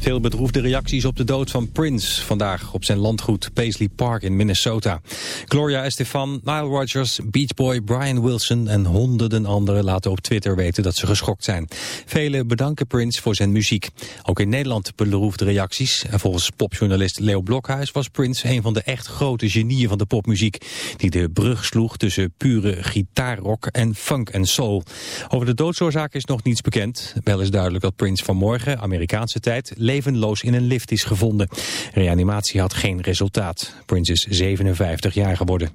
Veel bedroefde reacties op de dood van Prince vandaag op zijn landgoed Paisley Park in Minnesota. Gloria Estefan, Nile Rodgers, Beach Boy, Brian Wilson en honderden anderen laten op Twitter weten dat ze geschokt zijn. Velen bedanken Prince voor zijn muziek. Ook in Nederland bedroefde reacties. En volgens popjournalist Leo Blokhuis was Prince een van de echt grote genieën van de popmuziek. Die de brug sloeg tussen pure gitaarrock en funk en soul. Over de doodsoorzaak is nog niets bekend. Wel is duidelijk dat Prince vanmorgen, Amerikaanse tijd, levenloos in een lift is gevonden. Reanimatie had geen resultaat. Prince is 57 jaar geworden.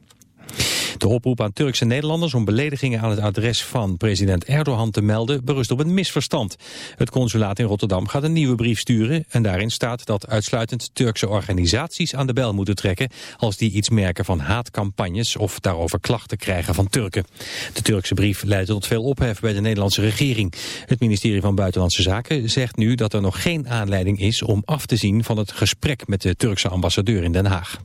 De oproep aan Turkse Nederlanders om beledigingen aan het adres van president Erdogan te melden berust op een misverstand. Het consulaat in Rotterdam gaat een nieuwe brief sturen en daarin staat dat uitsluitend Turkse organisaties aan de bel moeten trekken als die iets merken van haatcampagnes of daarover klachten krijgen van Turken. De Turkse brief leidde tot veel ophef bij de Nederlandse regering. Het ministerie van Buitenlandse Zaken zegt nu dat er nog geen aanleiding is om af te zien van het gesprek met de Turkse ambassadeur in Den Haag.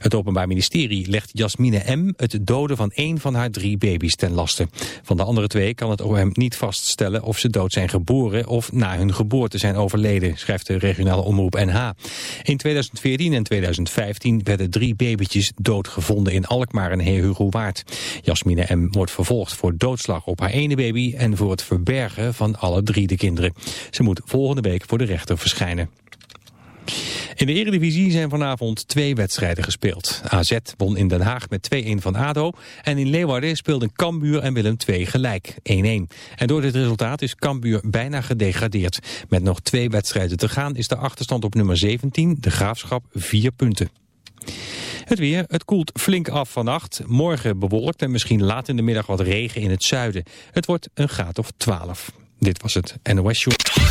Het Openbaar Ministerie legt Jasmine M. het doden van één van haar drie baby's ten laste. Van de andere twee kan het OM niet vaststellen of ze dood zijn geboren of na hun geboorte zijn overleden, schrijft de regionale omroep NH. In 2014 en 2015 werden drie babytjes doodgevonden in Alkmaar en Waard. Jasmine M. wordt vervolgd voor doodslag op haar ene baby en voor het verbergen van alle drie de kinderen. Ze moet volgende week voor de rechter verschijnen. In de Eredivisie zijn vanavond twee wedstrijden gespeeld. AZ won in Den Haag met 2-1 van ADO. En in Leeuwarden speelden Cambuur en Willem II gelijk, 1-1. En door dit resultaat is Cambuur bijna gedegradeerd. Met nog twee wedstrijden te gaan is de achterstand op nummer 17, de Graafschap, 4 punten. Het weer, het koelt flink af vannacht. Morgen bewolkt en misschien laat in de middag wat regen in het zuiden. Het wordt een graad of 12. Dit was het NOS Show.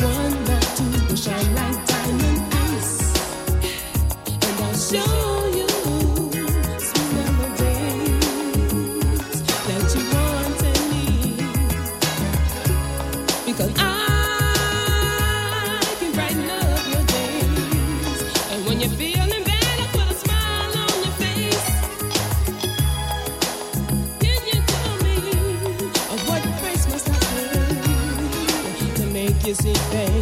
one not to desempenho.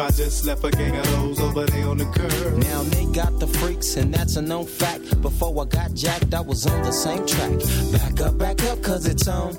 I just left a gang of those over there on the curb. Now they got the freaks, and that's a known fact. Before I got jacked, I was on the same track. Back up, back up, cause it's on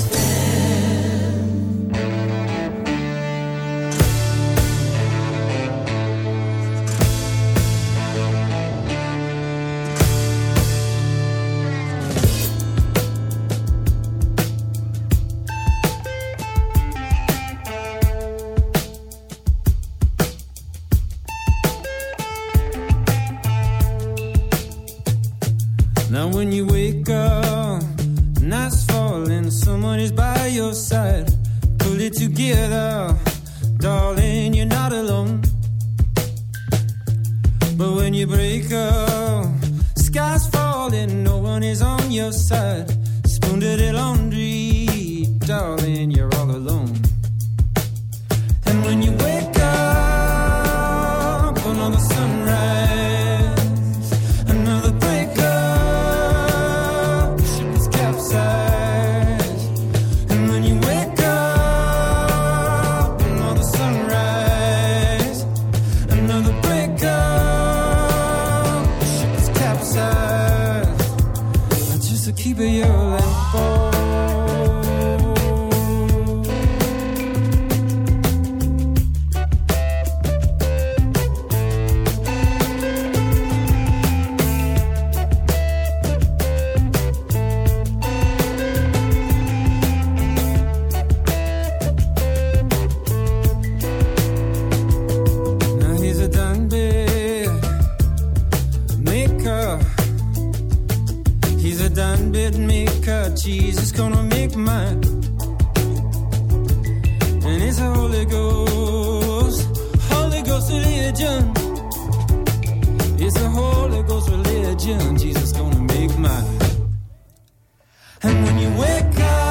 And it's Holy Ghost, Holy Ghost religion. It's a Holy Ghost religion. Jesus gonna make mine. And when you wake up.